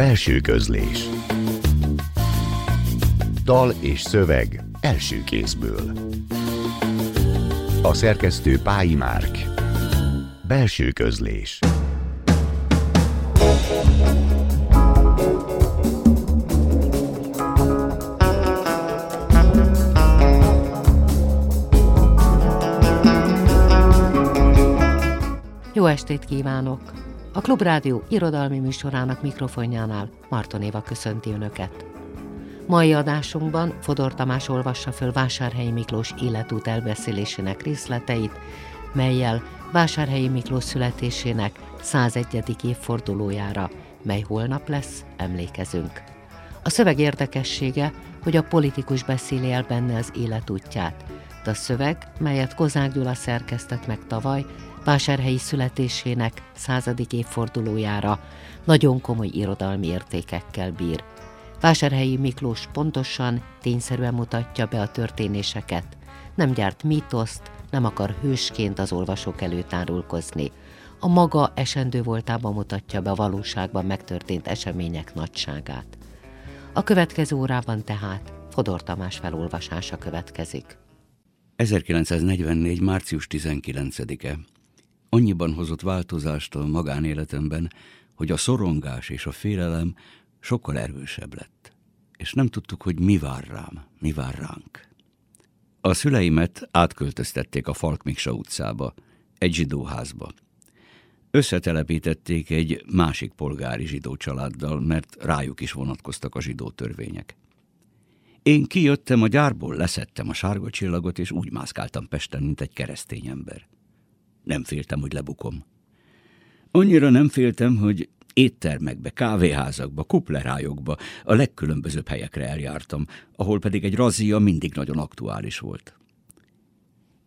Belső közlés. Dal és szöveg első kézből. A szerkesztő Pályi Márk. Belső közlés. Jó estét kívánok! A Klubrádió irodalmi műsorának mikrofonjánál Marton Éva köszönti Önöket. Mai adásunkban Fodor Tamás olvassa föl Vásárhelyi Miklós életút elbeszélésének részleteit, melyel Vásárhelyi Miklós születésének 101. évfordulójára, mely holnap lesz, emlékezünk. A szöveg érdekessége, hogy a politikus beszéli el benne az életútját, de a szöveg, melyet Kozák Gyula szerkesztett meg tavaly, vásárhelyi születésének századik évfordulójára nagyon komoly irodalmi értékekkel bír. Vásárhelyi Miklós pontosan, tényszerűen mutatja be a történéseket, nem gyárt mítoszt, nem akar hősként az olvasók előtt árulkozni. A maga esendő voltában mutatja be a valóságban megtörtént események nagyságát. A következő órában tehát Fodor Tamás felolvasása következik. 1944. március 19-e annyiban hozott változást a magánéletemben, hogy a szorongás és a félelem sokkal erősebb lett. És nem tudtuk, hogy mi vár rám, mi vár ránk. A szüleimet átköltöztették a Falkmiksa utcába, egy zsidóházba. Összetelepítették egy másik polgári zsidó családdal, mert rájuk is vonatkoztak a zsidó törvények. Én kijöttem a gyárból, leszettem a sárga csillagot, és úgy mászkáltam Pesten, mint egy keresztény ember. Nem féltem, hogy lebukom. Annyira nem féltem, hogy éttermekbe, kávéházakba, kuplerájokba, a legkülönbözőbb helyekre eljártam, ahol pedig egy razia mindig nagyon aktuális volt.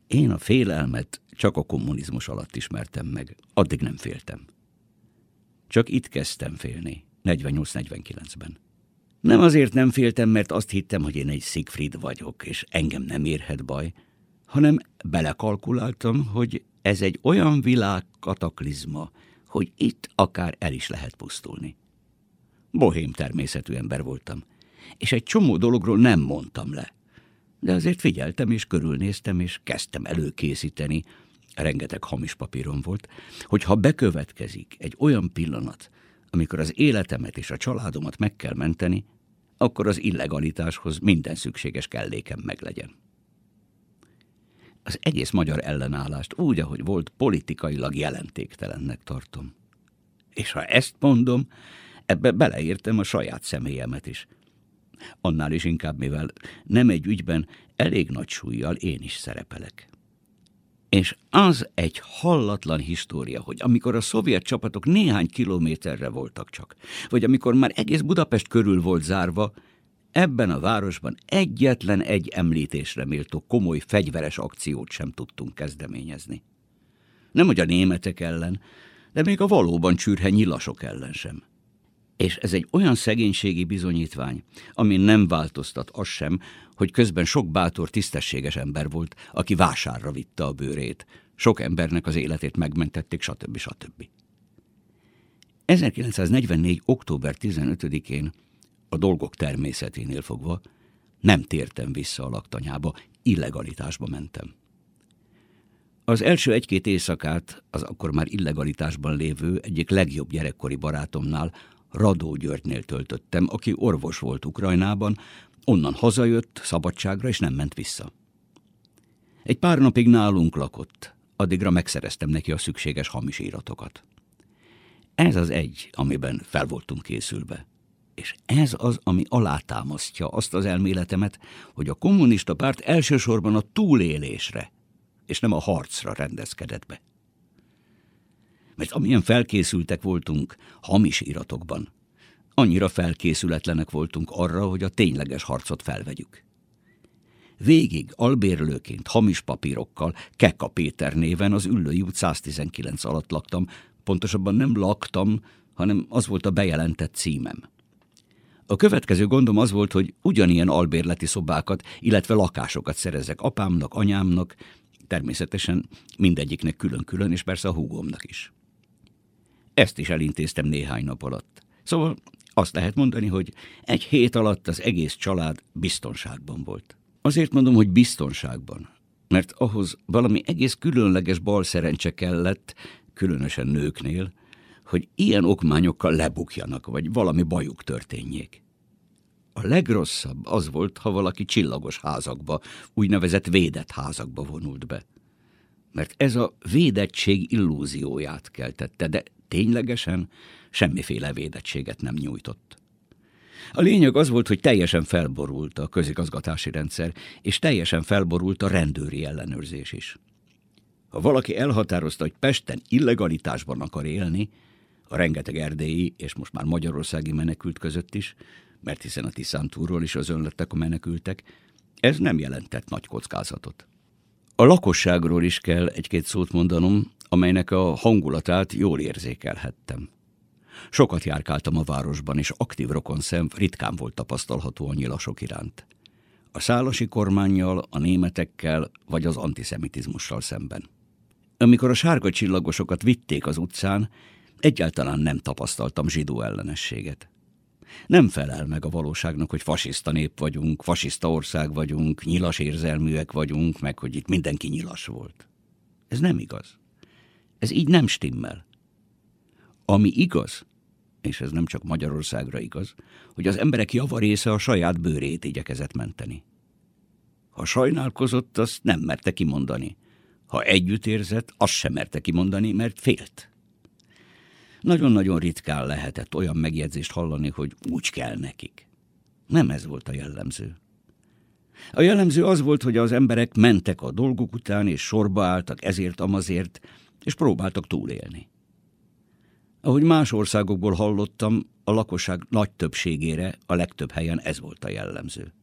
Én a félelmet csak a kommunizmus alatt ismertem meg, addig nem féltem. Csak itt kezdtem félni, 48-49-ben. Nem azért nem féltem, mert azt hittem, hogy én egy Siegfried vagyok, és engem nem érhet baj, hanem belekalkuláltam, hogy ez egy olyan világ kataklizma, hogy itt akár el is lehet pusztulni. Bohém természetű ember voltam, és egy csomó dologról nem mondtam le. De azért figyeltem és körülnéztem, és kezdtem előkészíteni, rengeteg hamis papírom volt, hogy ha bekövetkezik egy olyan pillanat, amikor az életemet és a családomat meg kell menteni, akkor az illegalitáshoz minden szükséges kellékem meglegyen az egész magyar ellenállást úgy, ahogy volt, politikailag jelentéktelennek tartom. És ha ezt mondom, ebbe beleértem a saját személyemet is. Annál is inkább, mivel nem egy ügyben elég nagy súlyjal én is szerepelek. És az egy hallatlan história, hogy amikor a szovjet csapatok néhány kilométerre voltak csak, vagy amikor már egész Budapest körül volt zárva, Ebben a városban egyetlen egy említésre méltó komoly fegyveres akciót sem tudtunk kezdeményezni. Nem hogy a németek ellen, de még a valóban csürhe nyilasok ellen sem. És ez egy olyan szegénységi bizonyítvány, ami nem változtat az sem, hogy közben sok bátor, tisztességes ember volt, aki vásárra vitte a bőrét. Sok embernek az életét megmentették, stb. stb. 1944. október 15-én a dolgok természeténél fogva, nem tértem vissza a laktanyába, illegalitásba mentem. Az első egy-két éjszakát az akkor már illegalitásban lévő egyik legjobb gyerekkori barátomnál, Radó Györgynél töltöttem, aki orvos volt Ukrajnában, onnan hazajött szabadságra, és nem ment vissza. Egy pár napig nálunk lakott, addigra megszereztem neki a szükséges hamis íratokat. Ez az egy, amiben fel voltunk készülve. És ez az, ami alátámasztja azt az elméletemet, hogy a kommunista párt elsősorban a túlélésre, és nem a harcra rendezkedett be. Mert amilyen felkészültek voltunk hamis iratokban, annyira felkészületlenek voltunk arra, hogy a tényleges harcot felvegyük. Végig albérlőként hamis papírokkal Keka Péter néven az Üllői út 119 alatt laktam, pontosabban nem laktam, hanem az volt a bejelentett címem. A következő gondom az volt, hogy ugyanilyen albérleti szobákat, illetve lakásokat szerezek apámnak, anyámnak, természetesen mindegyiknek külön-külön, és persze a húgomnak is. Ezt is elintéztem néhány nap alatt. Szóval Azt lehet mondani, hogy egy hét alatt az egész család biztonságban volt. Azért mondom, hogy biztonságban, mert ahhoz valami egész különleges bal szerencse kellett, különösen nőknél, hogy ilyen okmányokkal lebukjanak, vagy valami bajuk történjék. A legrosszabb az volt, ha valaki csillagos házakba, úgynevezett védett házakba vonult be. Mert ez a védettség illúzióját keltette, de ténylegesen semmiféle védettséget nem nyújtott. A lényeg az volt, hogy teljesen felborult a közigazgatási rendszer, és teljesen felborult a rendőri ellenőrzés is. Ha valaki elhatározta, hogy Pesten illegalitásban akar élni, a rengeteg erdélyi és most már magyarországi menekült között is, mert hiszen a Tiszántúról is az lettek a menekültek, ez nem jelentett nagy kockázatot. A lakosságról is kell egy-két szót mondanom, amelynek a hangulatát jól érzékelhettem. Sokat járkáltam a városban, és aktív rokonszem ritkán volt tapasztalható a nyilasok iránt. A szálasi kormányjal, a németekkel vagy az antiszemitizmussal szemben. Amikor a sárga csillagosokat vitték az utcán, egyáltalán nem tapasztaltam zsidó ellenességet. Nem felel meg a valóságnak, hogy fasiszta nép vagyunk, fasiszta ország vagyunk, nyilas érzelműek vagyunk, meg hogy itt mindenki nyilas volt. Ez nem igaz. Ez így nem stimmel. Ami igaz, és ez nem csak Magyarországra igaz, hogy az emberek javarésze a saját bőrét igyekezett menteni. Ha sajnálkozott, azt nem merte kimondani. Ha együtt érzett, azt sem merte kimondani, mert félt. Nagyon-nagyon ritkán lehetett olyan megjegyzést hallani, hogy úgy kell nekik. Nem ez volt a jellemző. A jellemző az volt, hogy az emberek mentek a dolguk után, és sorba álltak ezért, amazért, és próbáltak túlélni. Ahogy más országokból hallottam, a lakosság nagy többségére a legtöbb helyen ez volt a jellemző.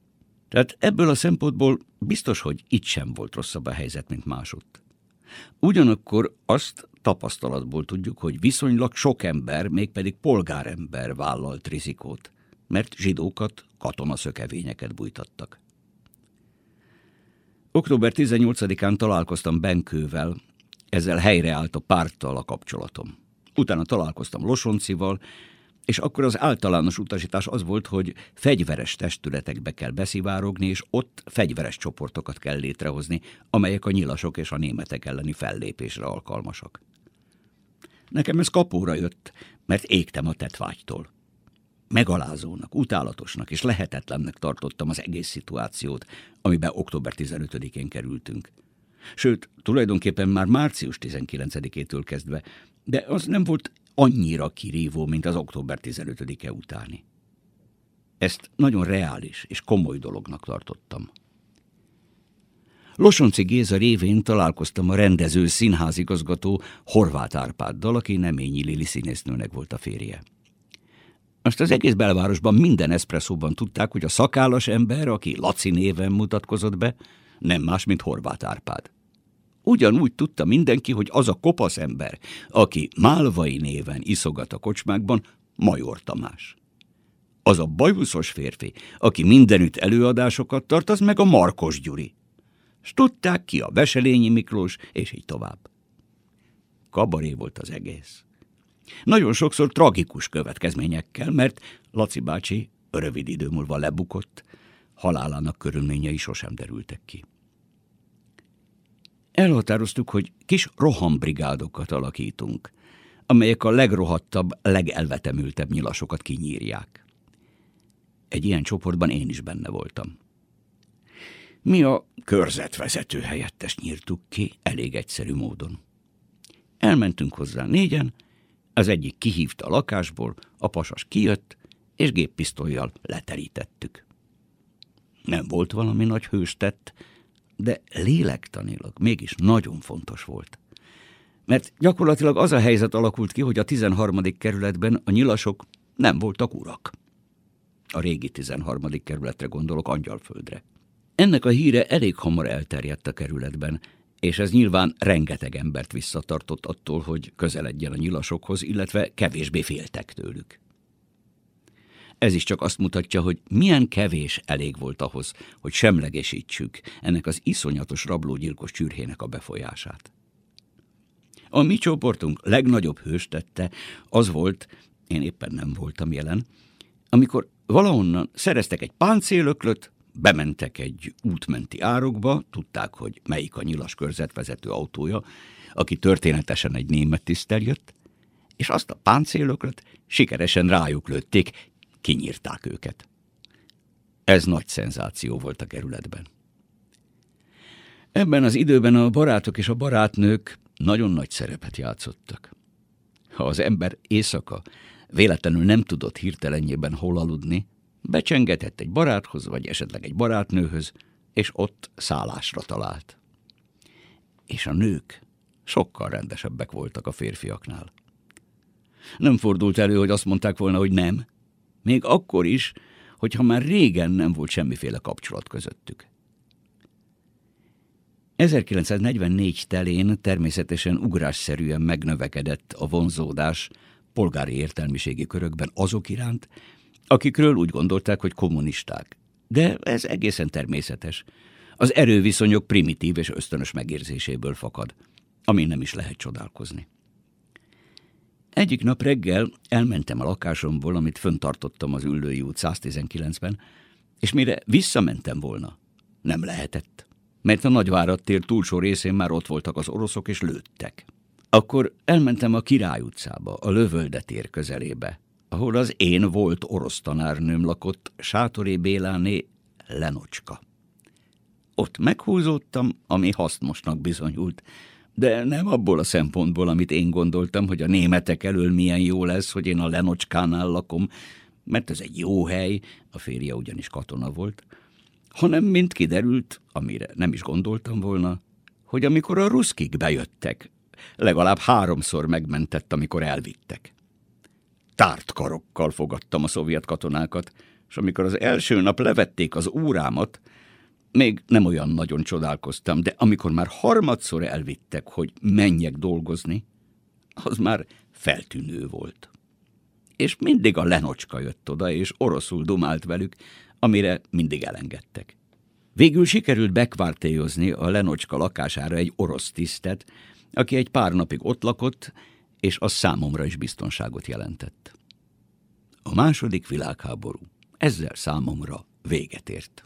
Tehát ebből a szempontból biztos, hogy itt sem volt rosszabb a helyzet, mint másutt. Ugyanakkor azt tapasztalatból tudjuk, hogy viszonylag sok ember, mégpedig polgárember vállalt rizikót, mert zsidókat, katonaszökevényeket bújtattak. Október 18-án találkoztam Benkővel, ezzel helyreállt a párttal a kapcsolatom. Utána találkoztam Losoncival, és akkor az általános utasítás az volt, hogy fegyveres testületekbe kell beszivárogni, és ott fegyveres csoportokat kell létrehozni, amelyek a nyilasok és a németek elleni fellépésre alkalmasak. Nekem ez kapóra jött, mert égtem a tetvágytól. Megalázónak, utálatosnak és lehetetlennek tartottam az egész szituációt, amiben október 15-én kerültünk. Sőt, tulajdonképpen már március 19-től kezdve, de az nem volt annyira kirívó, mint az október 15-e utáni. Ezt nagyon reális és komoly dolognak tartottam. Losonci Géza révén találkoztam a rendező színházigazgató Horváth Árpáddal, aki Neményi Lili színésznőnek volt a férje. Azt az egész belvárosban minden eszpresszóban tudták, hogy a szakállas ember, aki Laci néven mutatkozott be, nem más, mint Horváth Árpád. Ugyanúgy tudta mindenki, hogy az a kopasz ember, aki Málvai néven iszogat a kocsmákban, Major Tamás. Az a bajuszos férfi, aki mindenütt előadásokat tart, az meg a Markos Gyuri. S tudták ki a Veselényi Miklós, és így tovább. Kabaré volt az egész. Nagyon sokszor tragikus következményekkel, mert Laci bácsi rövid idő múlva lebukott, halálának körülményei sosem derültek ki. Elhatároztuk, hogy kis rohambrigádokat alakítunk, amelyek a legrohadtabb, legelvetemültebb nyilasokat kinyírják. Egy ilyen csoportban én is benne voltam. Mi a körzetvezető helyettes nyírtuk ki elég egyszerű módon. Elmentünk hozzá négyen, az egyik kihívta a lakásból, a pasas kijött, és géppisztolyjal leterítettük. Nem volt valami nagy hőstett, de lélektanilag mégis nagyon fontos volt. Mert gyakorlatilag az a helyzet alakult ki, hogy a 13. kerületben a nyilasok nem voltak urak. A régi 13. kerületre gondolok, Angyalföldre. Ennek a híre elég hamar elterjedt a kerületben, és ez nyilván rengeteg embert visszatartott attól, hogy közeledjen a nyilasokhoz, illetve kevésbé féltek tőlük. Ez is csak azt mutatja, hogy milyen kevés elég volt ahhoz, hogy semlegesítsük ennek az iszonyatos rablógyilkos csürhének a befolyását. A mi csoportunk legnagyobb hőstette az volt, én éppen nem voltam jelen, Amikor valahonnan szereztek egy páncélöklöt, bementek egy útmenti árokba, tudták, hogy melyik a nyilas körzetvezető autója, aki történetesen egy német tisztel jött, és azt a páncélöklöt sikeresen rájuk lőtték, kinyírták őket. Ez nagy szenzáció volt a kerületben. Ebben az időben a barátok és a barátnők nagyon nagy szerepet játszottak. Ha az ember éjszaka véletlenül nem tudott hirtelenjében hol aludni, becsengetett egy baráthoz, vagy esetleg egy barátnőhöz, és ott szállásra talált. És a nők sokkal rendesebbek voltak a férfiaknál. Nem fordult elő, hogy azt mondták volna, hogy nem. Még akkor is, hogyha már régen nem volt semmiféle kapcsolat közöttük. 1944 telén természetesen ugrásszerűen megnövekedett a vonzódás polgári értelmiségi körökben azok iránt, akikről úgy gondolták, hogy kommunisták. De ez egészen természetes. Az erőviszonyok primitív és ösztönös megérzéséből fakad, ami nem is lehet csodálkozni. Egyik nap reggel elmentem a lakásomból, amit föntartottam az Üllői út 119-ben, és mire visszamentem volna, nem lehetett, mert a Nagyvárad tér túlsó részén már ott voltak az oroszok, és lőttek. Akkor elmentem a Király utcába, a Lövölde tér közelébe, ahol az én volt orosz tanárnőm lakott, Sátoré Béláné Lenocska. Ott meghúzódtam, ami hasznosnak bizonyult, de nem abból a szempontból, amit én gondoltam, hogy a németek elől milyen jó lesz, hogy én a Lenocskánál lakom, mert ez egy jó hely, a férje ugyanis katona volt, hanem mint kiderült, amire nem is gondoltam volna, hogy amikor a ruszkik bejöttek, legalább háromszor megmentett, amikor elvittek. Tárt karokkal fogadtam a szovjet katonákat, és amikor az első nap levették az órámat, még nem olyan nagyon csodálkoztam, de amikor már harmadszor elvittek, hogy menjek dolgozni, az már feltűnő volt. És mindig a lenocska jött oda, és oroszul dumált velük, amire mindig elengedtek. Végül sikerült bekvártéjozni a lenocska lakására egy orosz tisztet, aki egy pár napig ott lakott, és az számomra is biztonságot jelentett. A második világháború ezzel számomra véget ért.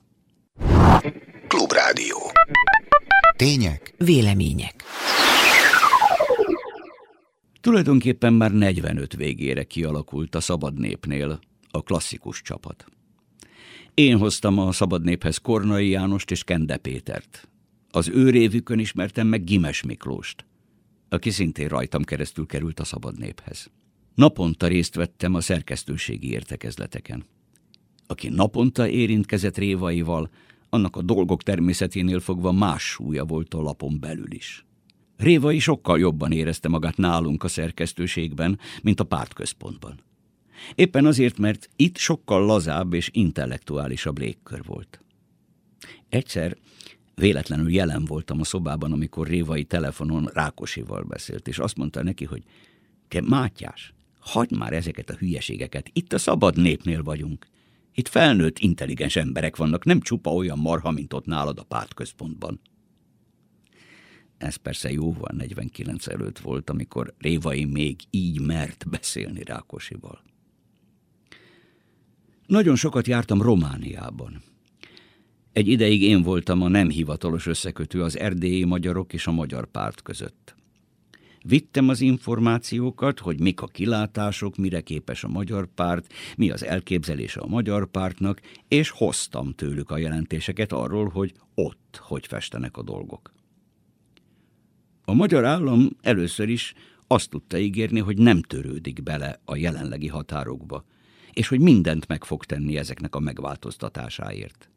Klubrádió. Tények. Vélemények. Tulajdonképpen már 45 végére kialakult a Szabad Népnél a klasszikus csapat. Én hoztam a Szabad Néphez Kornai Jánost és Kende Pétert. Az ő révükön ismertem meg Gimes Miklóst, aki szintén rajtam keresztül került a Szabad Néphez. Naponta részt vettem a szerkesztőségi értekezleteken. Aki naponta érintkezett révaival, annak a dolgok természeténél fogva más súlya volt a lapon belül is. Révai sokkal jobban érezte magát nálunk a szerkesztőségben, mint a pártközpontban. Éppen azért, mert itt sokkal lazább és intellektuálisabb légkör volt. Egyszer véletlenül jelen voltam a szobában, amikor Révai telefonon Rákosival beszélt, és azt mondta neki, hogy te Mátyás, hagyd már ezeket a hülyeségeket, itt a szabad népnél vagyunk. Itt felnőtt, intelligens emberek vannak, nem csupa olyan marha, mint ott nálad a pártközpontban. Ez persze jóval 49 előtt volt, amikor Révai még így mert beszélni Rákosival. Nagyon sokat jártam Romániában. Egy ideig én voltam a nem hivatalos összekötő az erdélyi magyarok és a magyar párt között. Vittem az információkat, hogy mik a kilátások, mire képes a magyar párt, mi az elképzelése a magyar pártnak, és hoztam tőlük a jelentéseket arról, hogy ott hogy festenek a dolgok. A magyar állam először is azt tudta ígérni, hogy nem törődik bele a jelenlegi határokba, és hogy mindent meg fog tenni ezeknek a megváltoztatásáért.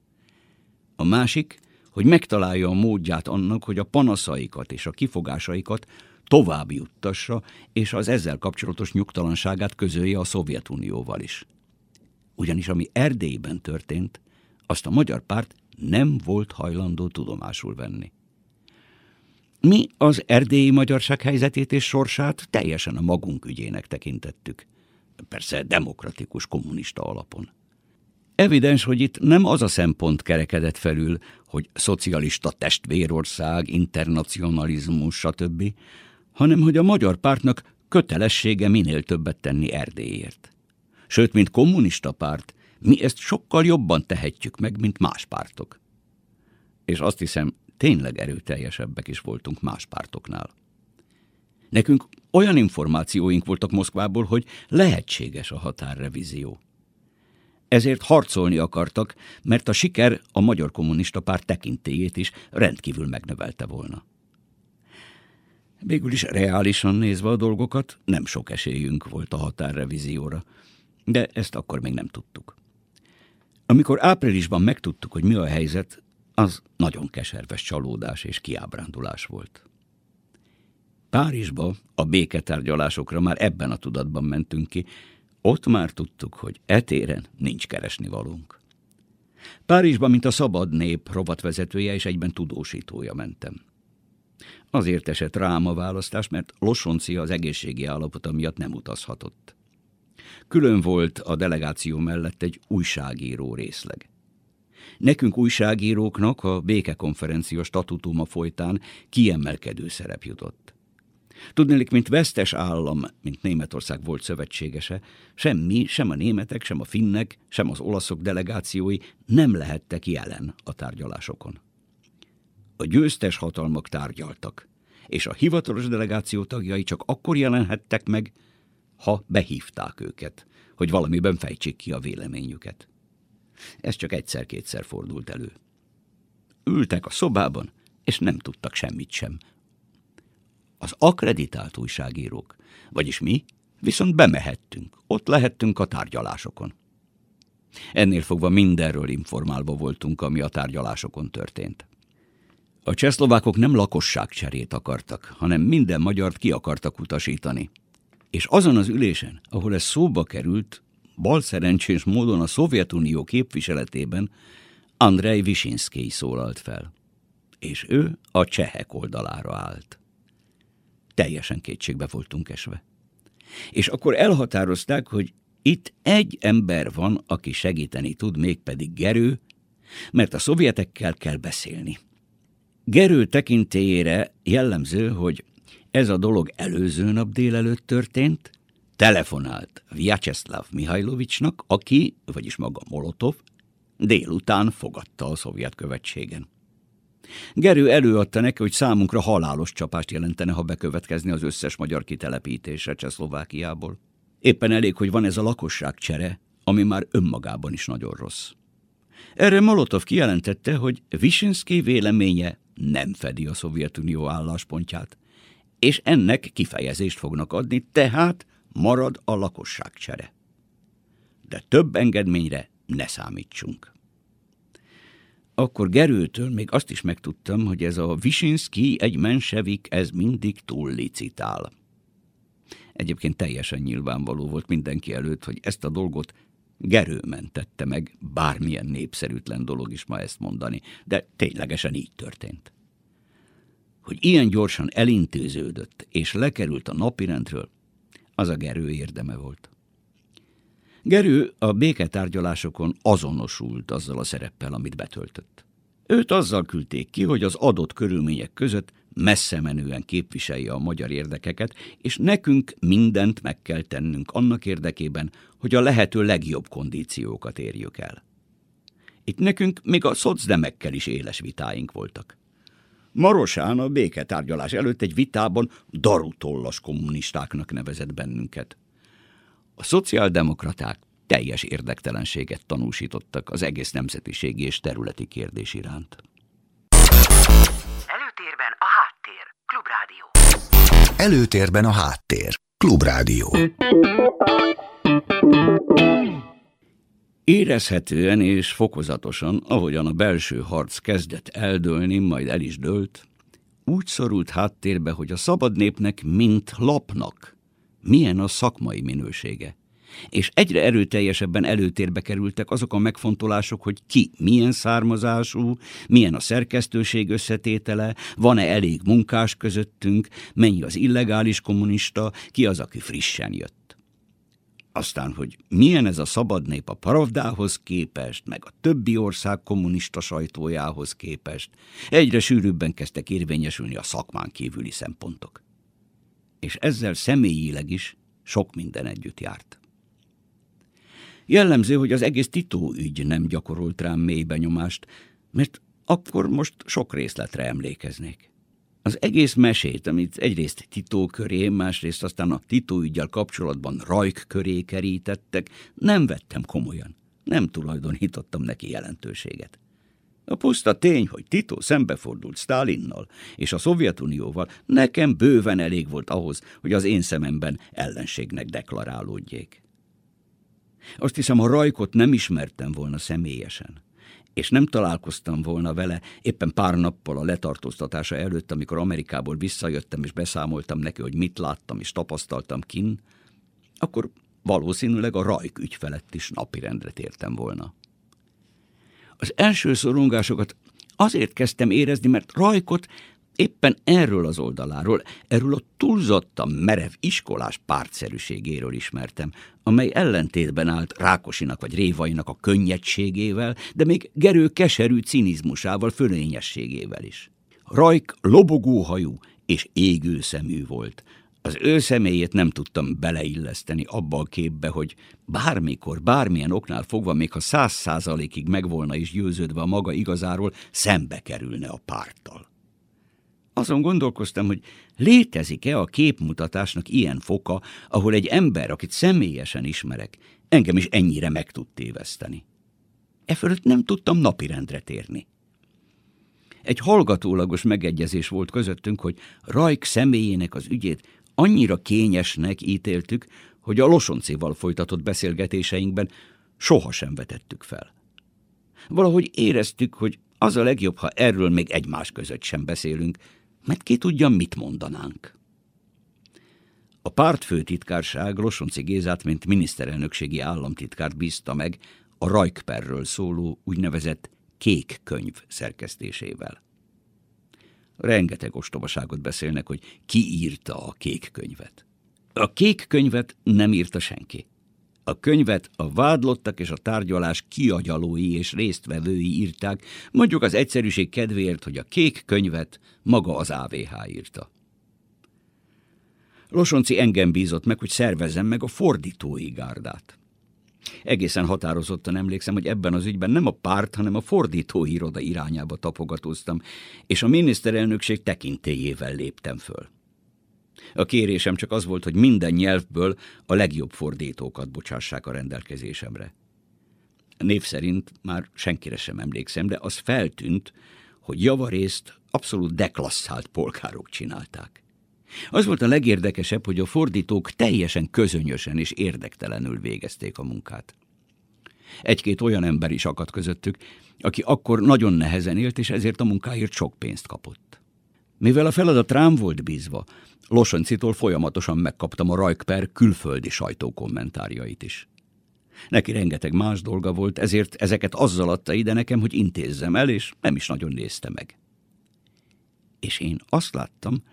A másik, hogy megtalálja a módját annak, hogy a panaszaikat és a kifogásaikat tovább juttassa, és az ezzel kapcsolatos nyugtalanságát közölje a Szovjetunióval is. Ugyanis ami Erdélyben történt, azt a magyar párt nem volt hajlandó tudomásul venni. Mi az erdélyi magyarság helyzetét és sorsát teljesen a magunk ügyének tekintettük. Persze demokratikus kommunista alapon. Evidens, hogy itt nem az a szempont kerekedett felül, hogy szocialista testvérország, internacionalizmus, stb., hanem hogy a magyar pártnak kötelessége minél többet tenni Erdélyért. Sőt, mint kommunista párt, mi ezt sokkal jobban tehetjük meg, mint más pártok. És azt hiszem, tényleg erőteljesebbek is voltunk más pártoknál. Nekünk olyan információink voltak Moszkvából, hogy lehetséges a határrevízió. Ezért harcolni akartak, mert a siker a Magyar Kommunista Párt tekintélyét is rendkívül megnövelte volna. Végül is reálisan nézve a dolgokat, nem sok esélyünk volt a határrevízióra, de ezt akkor még nem tudtuk. Amikor áprilisban megtudtuk, hogy mi a helyzet, az nagyon keserves csalódás és kiábrándulás volt. Párizsba a béketárgyalásokra már ebben a tudatban mentünk ki, ott már tudtuk, hogy etéren nincs keresni valunk. Párizsba, mint a szabad nép rovatvezetője és egyben tudósítója mentem. Azért esett rám a választás, mert Losoncia az egészségi állapota miatt nem utazhatott. Külön volt a delegáció mellett egy újságíró részleg. Nekünk újságíróknak a békekonferencia statutuma folytán kiemelkedő szerep jutott. Tudnélik, mint vesztes állam, mint Németország volt szövetségese, semmi, sem a németek, sem a finnek, sem az olaszok delegációi nem lehettek jelen a tárgyalásokon. A győztes hatalmak tárgyaltak, és a hivatalos delegáció tagjai csak akkor jelenhettek meg, ha behívták őket, hogy valamiben fejtsék ki a véleményüket. Ez csak egyszer-kétszer fordult elő. Ültek a szobában, és nem tudtak semmit sem. Az akreditált újságírók, vagyis mi, viszont bemehettünk, ott lehettünk a tárgyalásokon. Ennél fogva mindenről informálva voltunk, ami a tárgyalásokon történt. A csehszlovákok nem lakosságcserét akartak, hanem minden magyart ki akartak utasítani. És azon az ülésen, ahol ez szóba került, balszerencsés módon a Szovjetunió képviseletében Andrei Visinszki szólalt fel. És ő a csehek oldalára állt. Teljesen kétségbe voltunk esve. És akkor elhatározták, hogy itt egy ember van, aki segíteni tud, mégpedig Gerő, mert a szovjetekkel kell beszélni. Gerő tekintélyére jellemző, hogy ez a dolog előző nap délelőtt történt, telefonált Vyacheslav Mihajlovicsnak, aki, vagyis maga Molotov, délután fogadta a szovjet követségen. Gerő előadta neki, hogy számunkra halálos csapást jelentene, ha bekövetkezni az összes magyar kitelepítése Csehszlovákiából. Éppen elég, hogy van ez a lakosságcsere, ami már önmagában is nagyon rossz. Erre Molotov kijelentette, hogy Visinski véleménye nem fedi a Szovjetunió álláspontját, és ennek kifejezést fognak adni, tehát marad a lakosságcsere. De több engedményre ne számítsunk. Akkor Gerőtől még azt is megtudtam, hogy ez a Visinski egy mensevik, ez mindig túl licitál. Egyébként teljesen nyilvánvaló volt mindenki előtt, hogy ezt a dolgot Gerő mentette meg, bármilyen népszerűtlen dolog is ma ezt mondani, de ténylegesen így történt. Hogy ilyen gyorsan elintéződött és lekerült a napirendről, az a Gerő érdeme volt. Gerő a béketárgyalásokon azonosult azzal a szereppel, amit betöltött. Őt azzal küldték ki, hogy az adott körülmények között messze menően képviselje a magyar érdekeket, és nekünk mindent meg kell tennünk annak érdekében, hogy a lehető legjobb kondíciókat érjük el. Itt nekünk még a szocdemekkel is éles vitáink voltak. Marosán a béketárgyalás előtt egy vitában darutollas kommunistáknak nevezett bennünket. A szociáldemokraták teljes érdektelenséget tanúsítottak az egész nemzetiségi és területi kérdés iránt. Előtérben a háttér. Klubrádió. Érezhetően és fokozatosan, ahogyan a belső harc kezdett eldőlni, majd el is dőlt, úgy szorult háttérbe, hogy a szabad népnek, mint lapnak, milyen a szakmai minősége. És egyre erőteljesebben előtérbe kerültek azok a megfontolások, hogy ki milyen származású, milyen a szerkesztőség összetétele, van-e elég munkás közöttünk, mennyi az illegális kommunista, ki az, aki frissen jött. Aztán, hogy milyen ez a szabad nép a Paravdához képest, meg a többi ország kommunista sajtójához képest, egyre sűrűbben kezdtek érvényesülni a szakmán kívüli szempontok. És ezzel személyileg is sok minden együtt járt. Jellemző, hogy az egész Titó ügy nem gyakorolt rám mély benyomást, mert akkor most sok részletre emlékeznék. Az egész mesét, amit egyrészt Titó köré, másrészt aztán a Titó ügyel kapcsolatban rajk köré kerítettek, nem vettem komolyan. Nem tulajdonítottam neki jelentőséget. A puszta tény, hogy Tito szembefordult Stalinnal és a Szovjetunióval, nekem bőven elég volt ahhoz, hogy az én szememben ellenségnek deklarálódjék. Azt hiszem, a Rajkot nem ismertem volna személyesen, és nem találkoztam volna vele éppen pár nappal a letartóztatása előtt, amikor Amerikából visszajöttem és beszámoltam neki, hogy mit láttam és tapasztaltam kin, akkor valószínűleg a Rajk ügy felett is napirendre tértem volna. Az első szorongásokat azért kezdtem érezni, mert Rajkot éppen erről az oldaláról, erről a túlzottan merev iskolás pártszerűségéről ismertem, amely ellentétben állt Rákosinak vagy Révainak a könnyedségével, de még Gerő keserű cinizmusával, fölényességével is. Rajk lobogóhajú és égő szemű volt, az ő személyét nem tudtam beleilleszteni abba a képbe, hogy bármikor, bármilyen oknál fogva, még ha száz százalékig megvolna is győződve a maga igazáról, szembe kerülne a párttal. Azon gondolkoztam, hogy létezik-e a képmutatásnak ilyen foka, ahol egy ember, akit személyesen ismerek, engem is ennyire meg tud téveszteni. E fölött nem tudtam napirendre térni. Egy hallgatólagos megegyezés volt közöttünk, hogy Rajk személyének az ügyét annyira kényesnek ítéltük, hogy a Losoncéval folytatott beszélgetéseinkben sohasem vetettük fel. Valahogy éreztük, hogy az a legjobb, ha erről még egymás között sem beszélünk, mert ki tudja, mit mondanánk. A pártfőtitkárság Losonci Gézát, mint miniszterelnökségi államtitkárt bízta meg a Rajkperről szóló úgynevezett kék könyv szerkesztésével. Rengeteg ostobaságot beszélnek, hogy ki írta a kék könyvet. A kék könyvet nem írta senki. A könyvet a vádlottak és a tárgyalás kiagyalói és résztvevői írták, mondjuk az egyszerűség kedvéért, hogy a kék könyvet maga az AVH írta. Losonci engem bízott meg, hogy szervezzem meg a fordítói gárdát. Egészen határozottan emlékszem, hogy ebben az ügyben nem a párt, hanem a fordítóiroda irányába tapogatóztam, és a miniszterelnökség tekintélyével léptem föl. A kérésem csak az volt, hogy minden nyelvből a legjobb fordítókat bocsássák a rendelkezésemre. Név szerint már senkire sem emlékszem, de az feltűnt, hogy javarészt abszolút deklasszált polgárok csinálták. Az volt a legérdekesebb, hogy a fordítók teljesen közönösen és érdektelenül végezték a munkát. Egy-két olyan ember is akadt közöttük, aki akkor nagyon nehezen élt, és ezért a munkáért sok pénzt kapott. Mivel a feladat rám volt bízva, Losoncitól folyamatosan megkaptam a Rajkper külföldi sajtó kommentárjait is. Neki rengeteg más dolga volt, ezért ezeket azzal adta ide nekem, hogy intézzem el, és nem is nagyon nézte meg. És én azt láttam,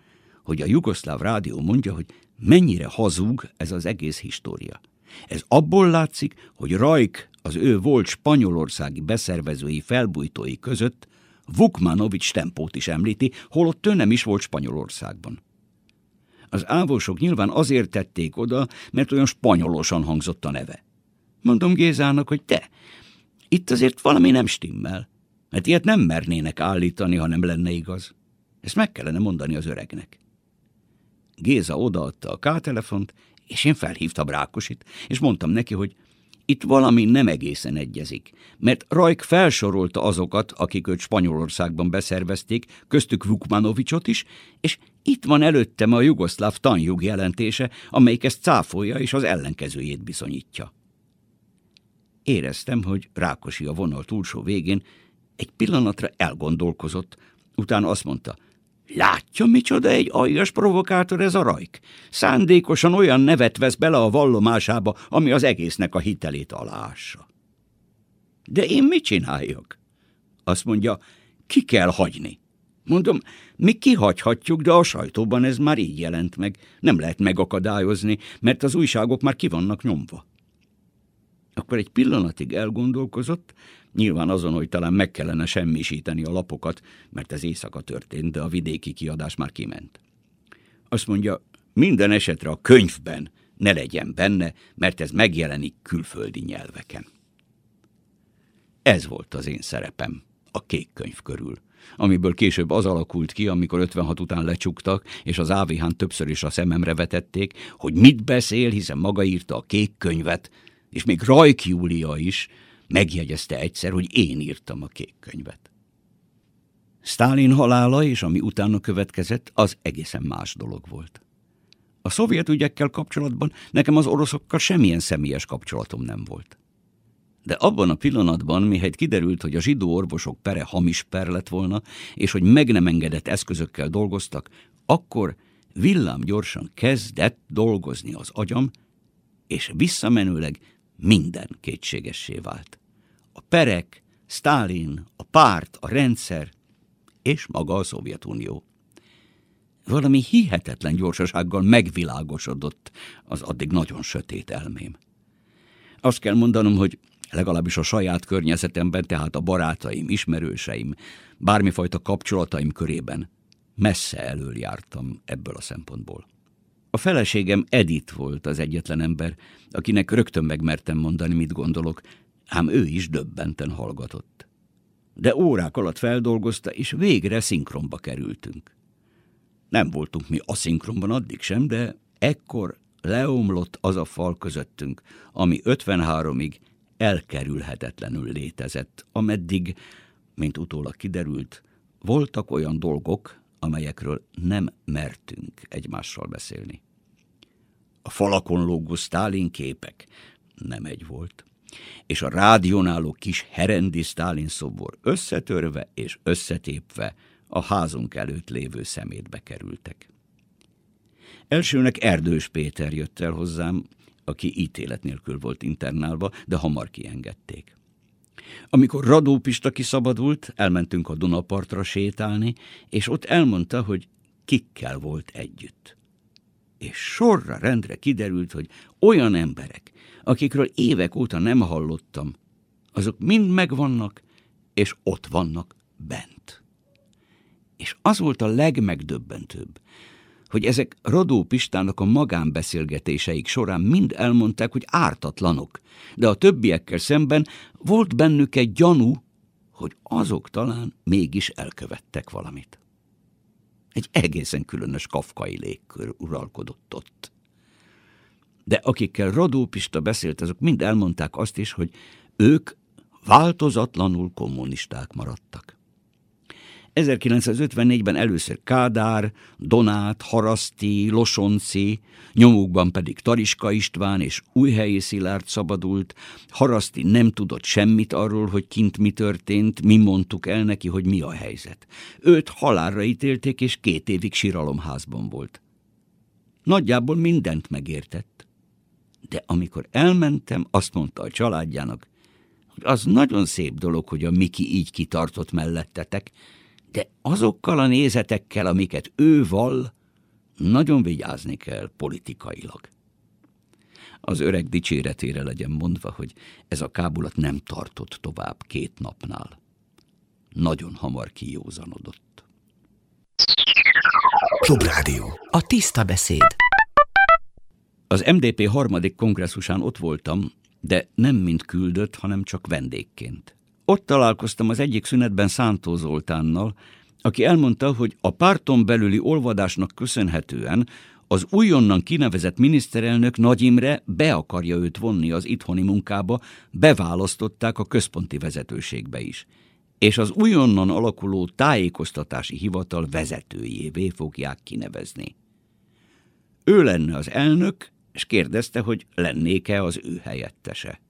hogy a jugoszláv rádió mondja, hogy mennyire hazug ez az egész história. Ez abból látszik, hogy Rajk az ő volt spanyolországi beszervezői felbújtói között Vukmanovics tempót is említi, holott ő nem is volt Spanyolországban. Az ávósok nyilván azért tették oda, mert olyan spanyolosan hangzott a neve. Mondom Gézának, hogy te, itt azért valami nem stimmel. Mert ilyet nem mernének állítani, ha nem lenne igaz. Ezt meg kellene mondani az öregnek. Géza odaadta a kátelefont, és én felhívtam Rákosit, és mondtam neki, hogy itt valami nem egészen egyezik, mert Rajk felsorolta azokat, akik őt Spanyolországban beszervezték, köztük Vukmanovicsot is, és itt van előttem a jugoszláv tanjug jelentése, amelyik ezt cáfolja és az ellenkezőjét bizonyítja. Éreztem, hogy Rákosi a vonal túlsó végén egy pillanatra elgondolkozott, utána azt mondta, Látja, micsoda egy aljas provokátor ez a rajk? Szándékosan olyan nevet vesz bele a vallomásába, ami az egésznek a hitelét aláássa. De én mit csináljak? Azt mondja, ki kell hagyni. Mondom, mi kihagyhatjuk, de a sajtóban ez már így jelent meg. Nem lehet megakadályozni, mert az újságok már ki vannak nyomva. Akkor egy pillanatig elgondolkozott, Nyilván azon, hogy talán meg kellene semmisíteni a lapokat, mert ez éjszaka történt, de a vidéki kiadás már kiment. Azt mondja, minden esetre a könyvben ne legyen benne, mert ez megjelenik külföldi nyelveken. Ez volt az én szerepem a kék könyv körül, amiből később az alakult ki, amikor 56 után lecsuktak, és az AVH-n többször is a szememre vetették, hogy mit beszél, hiszen maga írta a kék könyvet, és még Rajk Júlia is megjegyezte egyszer, hogy én írtam a kék könyvet. Stálin halála és ami utána következett, az egészen más dolog volt. A szovjet ügyekkel kapcsolatban nekem az oroszokkal semmilyen személyes kapcsolatom nem volt. De abban a pillanatban, mihelyt kiderült, hogy a zsidó orvosok pere hamis per lett volna, és hogy meg nem engedett eszközökkel dolgoztak, akkor villám gyorsan kezdett dolgozni az agyam, és visszamenőleg minden kétségessé vált. A perek, Stálin, a párt, a rendszer és maga a Szovjetunió. Valami hihetetlen gyorsasággal megvilágosodott az addig nagyon sötét elmém. Azt kell mondanom, hogy legalábbis a saját környezetemben, tehát a barátaim, ismerőseim, bármifajta kapcsolataim körében messze elől jártam ebből a szempontból. A feleségem Edith volt az egyetlen ember, akinek rögtön megmertem mondani, mit gondolok, ám ő is döbbenten hallgatott. De órák alatt feldolgozta, és végre szinkronba kerültünk. Nem voltunk mi aszinkronban addig sem, de ekkor leomlott az a fal közöttünk, ami 53-ig elkerülhetetlenül létezett, ameddig, mint utólag kiderült, voltak olyan dolgok, amelyekről nem mertünk egymással beszélni. A falakon lógó Sztálin képek nem egy volt, és a rádión álló kis herendi Sztálin szobor összetörve és összetépve a házunk előtt lévő szemétbe kerültek. Elsőnek Erdős Péter jött el hozzám, aki ítélet nélkül volt internálva, de hamar kiengedték. Amikor Radó Pista kiszabadult, elmentünk a Dunapartra sétálni, és ott elmondta, hogy kikkel volt együtt. És sorra rendre kiderült, hogy olyan emberek, akikről évek óta nem hallottam, azok mind megvannak, és ott vannak bent. És az volt a legmegdöbbentőbb, hogy ezek Radó Pistának a magánbeszélgetéseik során mind elmondták, hogy ártatlanok, de a többiekkel szemben volt bennük egy gyanú, hogy azok talán mégis elkövettek valamit. Egy egészen különös kafkai légkör uralkodott ott. De akikkel Radó Pista beszélt, azok mind elmondták azt is, hogy ők változatlanul kommunisták maradtak. 1954-ben először Kádár, Donát, Haraszti, Losonci, nyomukban pedig Tariska István és Újhelyi Szilárd szabadult. Haraszti nem tudott semmit arról, hogy kint mi történt, mi mondtuk el neki, hogy mi a helyzet. Őt halálra ítélték, és két évig síralomházban volt. Nagyjából mindent megértett. De amikor elmentem, azt mondta a családjának, hogy az nagyon szép dolog, hogy a Miki így kitartott mellettetek, de azokkal a nézetekkel, amiket ő val, nagyon vigyázni kell politikailag. Az öreg dicséretére legyen mondva, hogy ez a kábulat nem tartott tovább két napnál. Nagyon hamar kijózanodott. Klubrádió. A tiszta beszéd. Az MDP harmadik kongresszusán ott voltam, de nem mint küldött, hanem csak vendégként. Ott találkoztam az egyik szünetben Szántó Zoltánnal, aki elmondta, hogy a párton belüli olvadásnak köszönhetően az újonnan kinevezett miniszterelnök Nagy Imre be akarja őt vonni az itthoni munkába, beválasztották a központi vezetőségbe is, és az újonnan alakuló tájékoztatási hivatal vezetőjévé fogják kinevezni. Ő lenne az elnök, és kérdezte, hogy lennék-e az ő helyettese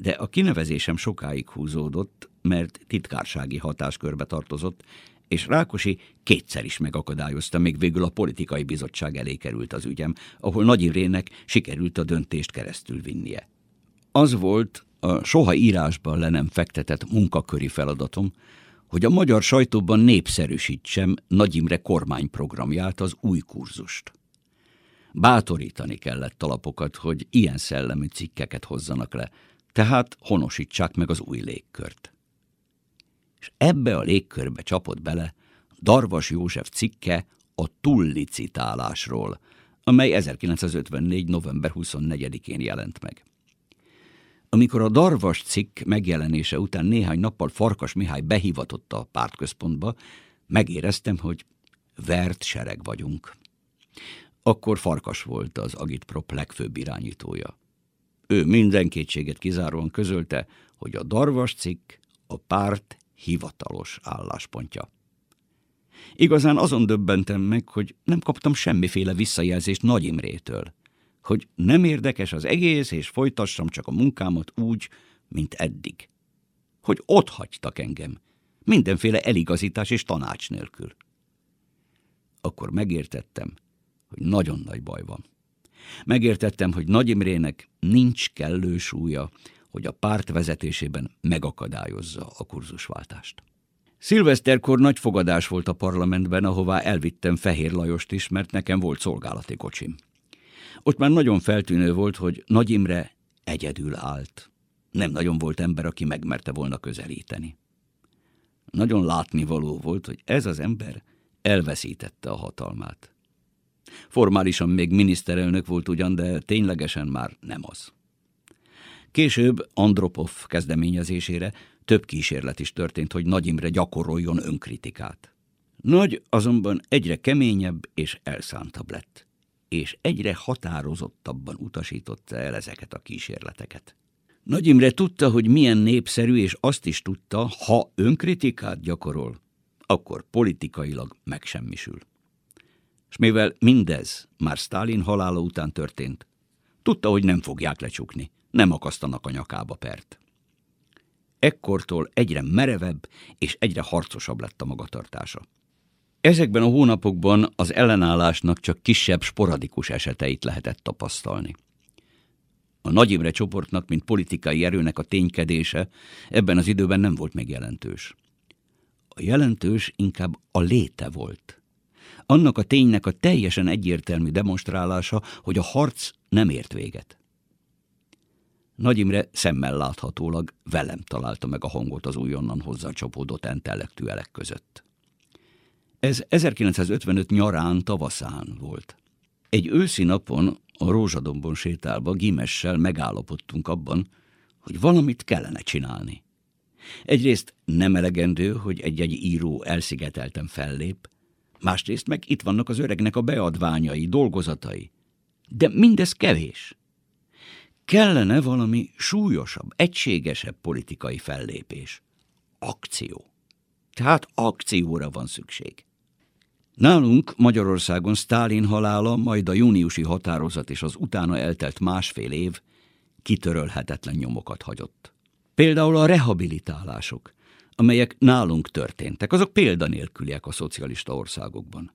de a kinevezésem sokáig húzódott, mert titkársági hatáskörbe tartozott, és Rákosi kétszer is megakadályozta, még végül a politikai bizottság elé került az ügyem, ahol Nagy Irének sikerült a döntést keresztül vinnie. Az volt a soha írásban le nem fektetett munkaköri feladatom, hogy a magyar sajtóban népszerűsítsem Nagy Imre kormányprogramját, az új kurzust. Bátorítani kellett alapokat, hogy ilyen szellemű cikkeket hozzanak le, tehát honosítsák meg az új légkört. És ebbe a légkörbe csapott bele Darvas József cikke a túllicitálásról, amely 1954. november 24-én jelent meg. Amikor a Darvas cikk megjelenése után néhány nappal Farkas Mihály behívatotta a pártközpontba, megéreztem, hogy vert sereg vagyunk. Akkor Farkas volt az Agitprop legfőbb irányítója. Ő minden kétséget kizáróan közölte, hogy a Darvas cikk a párt hivatalos álláspontja. Igazán azon döbbentem meg, hogy nem kaptam semmiféle visszajelzést Nagy Imrétől, hogy nem érdekes az egész, és folytassam csak a munkámat úgy, mint eddig. Hogy ott hagytak engem, mindenféle eligazítás és tanács nélkül. Akkor megértettem, hogy nagyon nagy baj van. Megértettem, hogy Nagy Imrének nincs kellő súlya, hogy a párt vezetésében megakadályozza a kurzusváltást. Szilveszterkor nagy fogadás volt a parlamentben, ahová elvittem Fehér Lajost is, mert nekem volt szolgálati kocsim. Ott már nagyon feltűnő volt, hogy Nagy Imre egyedül állt. Nem nagyon volt ember, aki megmerte volna közelíteni. Nagyon látnivaló volt, hogy ez az ember elveszítette a hatalmát. Formálisan még miniszterelnök volt ugyan, de ténylegesen már nem az. Később Andropov kezdeményezésére több kísérlet is történt, hogy Nagy Imre gyakoroljon önkritikát. Nagy azonban egyre keményebb és elszántabb lett, és egyre határozottabban utasította el ezeket a kísérleteket. Nagy Imre tudta, hogy milyen népszerű, és azt is tudta, ha önkritikát gyakorol, akkor politikailag megsemmisül. És mivel mindez már Stalin halála után történt, tudta, hogy nem fogják lecsukni, nem akasztanak a nyakába pert. Ekkortól egyre merevebb és egyre harcosabb lett a magatartása. Ezekben a hónapokban az ellenállásnak csak kisebb, sporadikus eseteit lehetett tapasztalni. A Nagy Imre csoportnak, mint politikai erőnek a ténykedése ebben az időben nem volt még jelentős. A jelentős inkább a léte volt. Annak a ténynek a teljesen egyértelmű demonstrálása, hogy a harc nem ért véget. Nagy Imre szemmel láthatólag velem találta meg a hangot az újonnan hozzácsapódott intellektuelek között. Ez 1955 nyarán, tavaszán volt. Egy őszi napon a Rózsadombon sétálva Gimessel megállapodtunk abban, hogy valamit kellene csinálni. Egyrészt nem elegendő, hogy egy-egy író elszigetelten fellép, másrészt meg itt vannak az öregnek a beadványai, dolgozatai. De mindez kevés. Kellene valami súlyosabb, egységesebb politikai fellépés. Akció. Tehát akcióra van szükség. Nálunk Magyarországon Stálin halála, majd a júniusi határozat és az utána eltelt másfél év kitörölhetetlen nyomokat hagyott. Például a rehabilitálások, amelyek nálunk történtek, azok példanélküliek a szocialista országokban.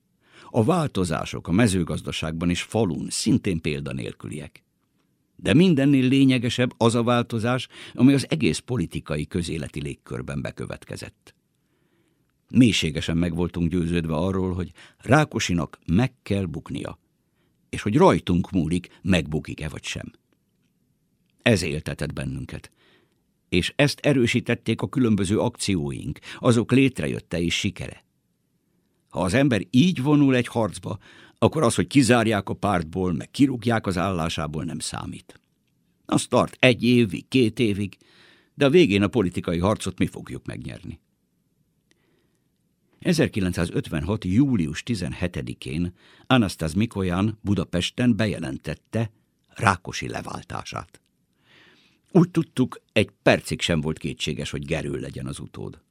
A változások a mezőgazdaságban és falun szintén példanélküliek. De mindennél lényegesebb az a változás, ami az egész politikai közéleti légkörben bekövetkezett. Mélységesen meg voltunk győződve arról, hogy Rákosinak meg kell buknia, és hogy rajtunk múlik, megbukik-e vagy sem. Ez éltetett bennünket, és ezt erősítették a különböző akcióink, azok létrejötte és sikere. Ha az ember így vonul egy harcba, akkor az, hogy kizárják a pártból, meg kirúgják az állásából nem számít. Az tart egy évig, két évig, de a végén a politikai harcot mi fogjuk megnyerni. 1956. július 17-én Anastas Mikoyan Budapesten bejelentette Rákosi leváltását. Úgy tudtuk, egy percig sem volt kétséges, hogy Gerő legyen az utód.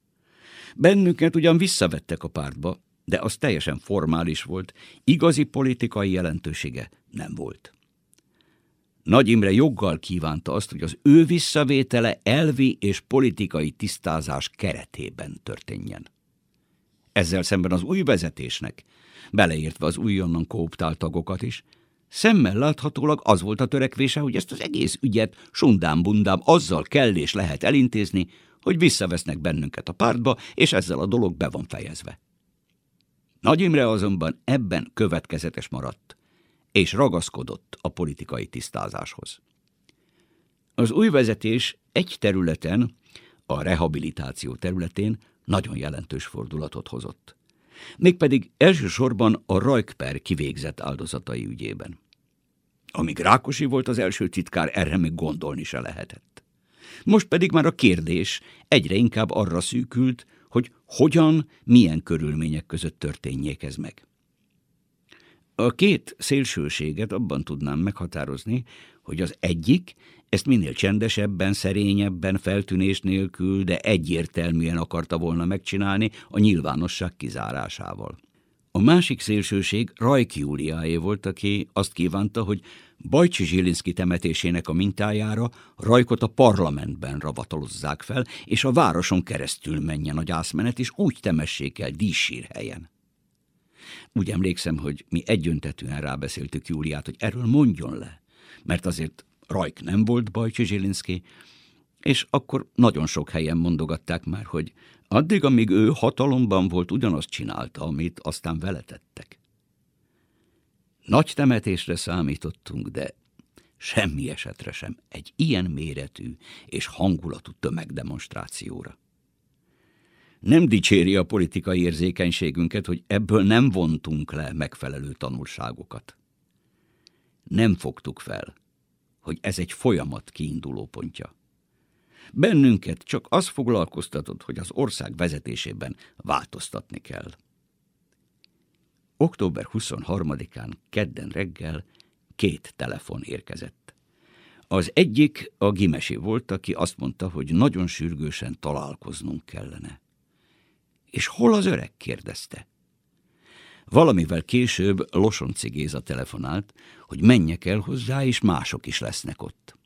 Bennünket ugyan visszavettek a pártba, de az teljesen formális volt, igazi politikai jelentősége nem volt. Nagy Imre joggal kívánta azt, hogy az ő visszavétele elvi és politikai tisztázás keretében történjen. Ezzel szemben az új vezetésnek, beleértve az újonnan kooptált tagokat is, szemmel láthatólag az volt a törekvése, hogy ezt az egész ügyet sundám-bundám azzal kell és lehet elintézni, hogy visszavesznek bennünket a pártba, és ezzel a dolog be van fejezve. Nagy Imre azonban ebben következetes maradt, és ragaszkodott a politikai tisztázáshoz. Az új vezetés egy területen, a rehabilitáció területén nagyon jelentős fordulatot hozott. Mégpedig elsősorban a Rajkper kivégzett áldozatai ügyében. Amíg Rákosi volt az első titkár, erre még gondolni se lehetett. Most pedig már a kérdés egyre inkább arra szűkült, hogy hogyan, milyen körülmények között történjék ez meg. A két szélsőséget abban tudnám meghatározni, hogy az egyik ezt minél csendesebben, szerényebben, feltűnés nélkül, de egyértelműen akarta volna megcsinálni a nyilvánosság kizárásával. A másik szélsőség Rajk Júliáé volt, aki azt kívánta, hogy Bajcsi Zsilinszki temetésének a mintájára Rajkot a parlamentben ravatolozzák fel, és a városon keresztül menjen a gyászmenet, és úgy temessék el helyen. Úgy emlékszem, hogy mi egyöntetően rábeszéltük Júliát, hogy erről mondjon le, mert azért Rajk nem volt Bajcsi Zsilinszki, és akkor nagyon sok helyen mondogatták már, hogy addig, amíg ő hatalomban volt, ugyanazt csinálta, amit aztán veletettek. Nagy temetésre számítottunk, de semmi esetre sem egy ilyen méretű és hangulatú tömegdemonstrációra. Nem dicséri a politikai érzékenységünket, hogy ebből nem vontunk le megfelelő tanulságokat. Nem fogtuk fel, hogy ez egy folyamat kiinduló pontja. Bennünket csak az foglalkoztatott, hogy az ország vezetésében változtatni kell. Október 23-án, kedden reggel két telefon érkezett. Az egyik a Gimesi volt, aki azt mondta, hogy nagyon sürgősen találkoznunk kellene. És hol az öreg? kérdezte. Valamivel később Losonci Géza telefonált, hogy menjek el hozzá, és mások is lesznek ott.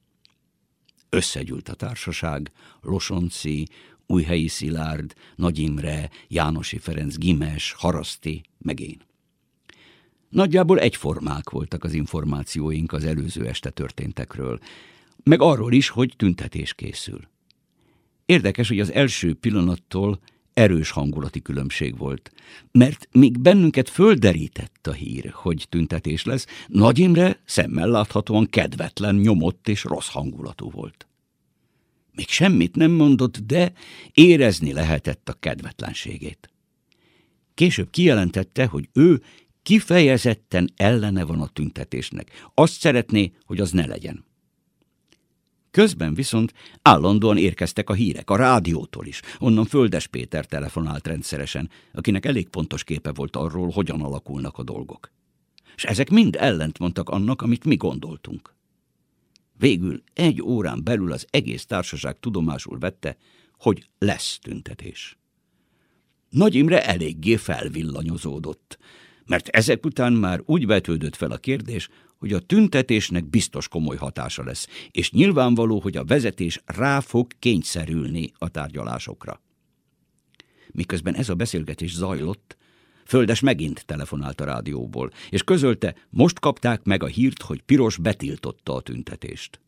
Összegyűlt a társaság, Losonci, Újhelyi Szilárd, Nagy Imre, Jánosi Ferenc, Gimes, Haraszti, meg én. Nagyjából egyformák voltak az információink az előző este történtekről, meg arról is, hogy tüntetés készül. Érdekes, hogy az első pillanattól erős hangulati különbség volt, mert míg bennünket földerített a hír, hogy tüntetés lesz, Nagy Imre szemmel láthatóan kedvetlen, nyomott és rossz hangulatú volt. Még semmit nem mondott, de érezni lehetett a kedvetlenségét. Később kijelentette, hogy ő kifejezetten ellene van a tüntetésnek. Azt szeretné, hogy az ne legyen. Közben viszont állandóan érkeztek a hírek, a rádiótól is. Onnan Földes Péter telefonált rendszeresen, akinek elég pontos képe volt arról, hogyan alakulnak a dolgok. És ezek mind ellent mondtak annak, amit mi gondoltunk. Végül egy órán belül az egész társaság tudomásul vette, hogy lesz tüntetés. Nagy Imre eléggé felvillanyozódott, mert ezek után már úgy vetődött fel a kérdés, hogy a tüntetésnek biztos komoly hatása lesz, és nyilvánvaló, hogy a vezetés rá fog kényszerülni a tárgyalásokra. Miközben ez a beszélgetés zajlott, Földes megint telefonált a rádióból, és közölte, most kapták meg a hírt, hogy Piros betiltotta a tüntetést.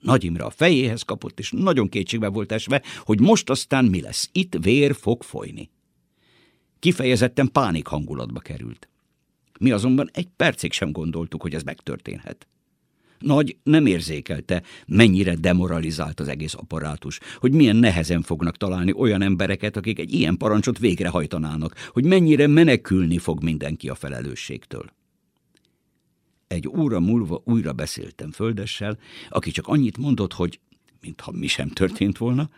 Nagy Imre a fejéhez kapott, és nagyon kétségbe volt esve, hogy most aztán mi lesz. Itt vér fog folyni. Kifejezetten pánik hangulatba került. Mi azonban egy percig sem gondoltuk, hogy ez megtörténhet. Nagy nem érzékelte, mennyire demoralizált az egész apparátus, hogy milyen nehezen fognak találni olyan embereket, akik egy ilyen parancsot végrehajtanának, hogy mennyire menekülni fog mindenki a felelősségtől. Egy óra múlva újra beszéltem Földessel, aki csak annyit mondott, hogy, mintha mi sem történt volna,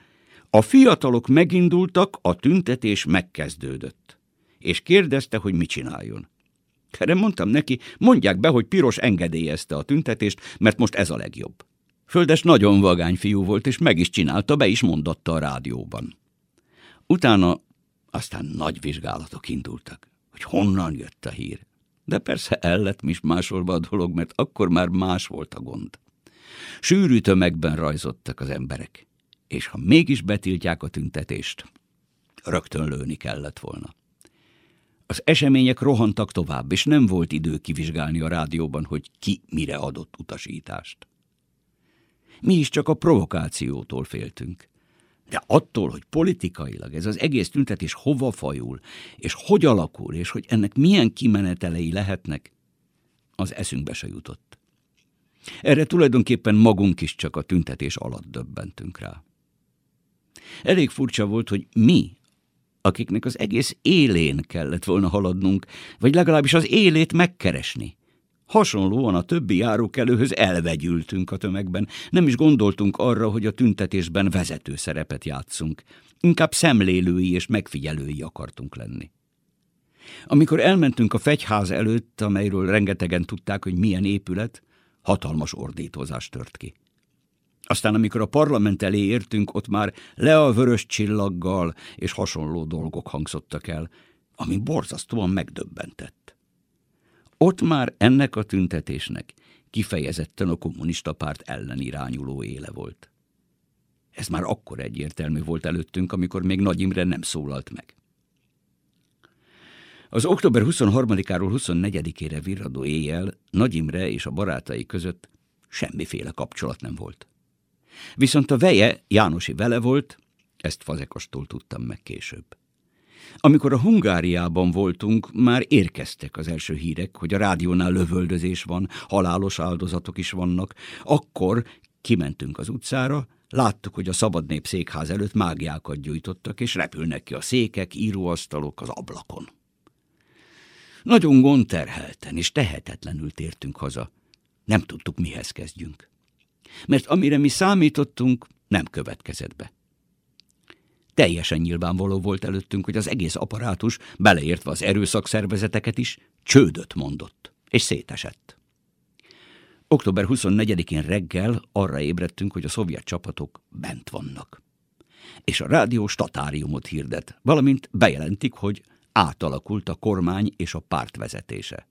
a fiatalok megindultak, a tüntetés megkezdődött, és kérdezte, hogy mit csináljon. Erre mondtam neki, mondják be, hogy Piros engedélyezte a tüntetést, mert most ez a legjobb. Földes nagyon vagány fiú volt, és meg is csinálta, be is mondatta a rádióban. Utána aztán nagy vizsgálatok indultak, hogy honnan jött a hír. De persze el lett is másolva a dolog, mert akkor már más volt a gond. Sűrű tömegben rajzottak az emberek, és ha mégis betiltják a tüntetést, rögtön lőni kellett volna. Az események rohantak tovább, és nem volt idő kivizsgálni a rádióban, hogy ki mire adott utasítást. Mi is csak a provokációtól féltünk. De attól, hogy politikailag ez az egész tüntetés hova fajul, és hogy alakul, és hogy ennek milyen kimenetelei lehetnek, az eszünkbe se jutott. Erre tulajdonképpen magunk is csak a tüntetés alatt döbbentünk rá. Elég furcsa volt, hogy mi akiknek az egész élén kellett volna haladnunk, vagy legalábbis az élét megkeresni. Hasonlóan a többi járókelőhöz elvegyültünk a tömegben, nem is gondoltunk arra, hogy a tüntetésben vezető szerepet játszunk. Inkább szemlélői és megfigyelői akartunk lenni. Amikor elmentünk a fegyház előtt, amelyről rengetegen tudták, hogy milyen épület, hatalmas ordítozás tört ki. Aztán, amikor a parlament elé értünk, ott már le a vörös csillaggal és hasonló dolgok hangzottak el, ami borzasztóan megdöbbentett. Ott már ennek a tüntetésnek kifejezetten a kommunista párt ellen irányuló éle volt. Ez már akkor egyértelmű volt előttünk, amikor még Nagy Imre nem szólalt meg. Az október 23-áról 24-ére virradó éjjel Nagy Imre és a barátai között semmiféle kapcsolat nem volt. Viszont a veje Jánosi vele volt, ezt Fazekostól tudtam meg később. Amikor a Hungáriában voltunk, már érkeztek az első hírek, hogy a rádiónál lövöldözés van, halálos áldozatok is vannak. Akkor kimentünk az utcára, láttuk, hogy a szabadnép székház előtt mágiákat gyújtottak, és repülnek ki a székek, íróasztalok az ablakon. Nagyon gondterhelten és tehetetlenül tértünk haza. Nem tudtuk, mihez kezdjünk. Mert amire mi számítottunk, nem következett be. Teljesen nyilvánvaló volt előttünk, hogy az egész apparátus, beleértve az erőszakszervezeteket is, csődöt mondott, és szétesett. Október 24-én reggel arra ébredtünk, hogy a szovjet csapatok bent vannak. És a rádió statáriumot hirdet, valamint bejelentik, hogy átalakult a kormány és a párt vezetése.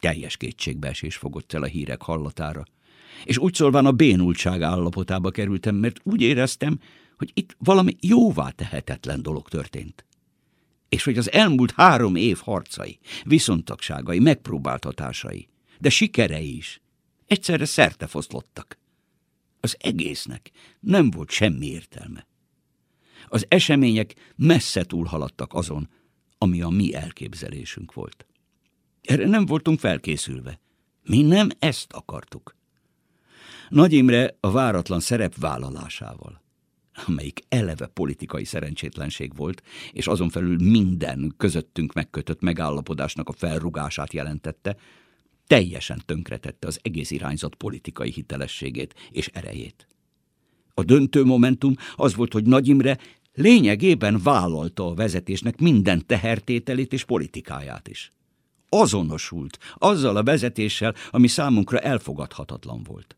Teljes kétségbeesés fogott el a hírek hallatára, és úgy szólván a bénultság állapotába kerültem, mert úgy éreztem, hogy itt valami jóvá tehetetlen dolog történt. És hogy az elmúlt három év harcai, viszontagságai, megpróbáltatásai, de sikerei is egyszerre szerte foszlottak. Az egésznek nem volt semmi értelme. Az események messze túlhaladtak azon, ami a mi elképzelésünk volt. Erre nem voltunk felkészülve. Mi nem ezt akartuk. Nagy Imre a váratlan szerep vállalásával, amelyik eleve politikai szerencsétlenség volt, és azon felül minden közöttünk megkötött megállapodásnak a felrugását jelentette, teljesen tönkretette az egész irányzat politikai hitelességét és erejét. A döntő momentum az volt, hogy Nagy Imre lényegében vállalta a vezetésnek minden tehertételét és politikáját is. Azonosult azzal a vezetéssel, ami számunkra elfogadhatatlan volt.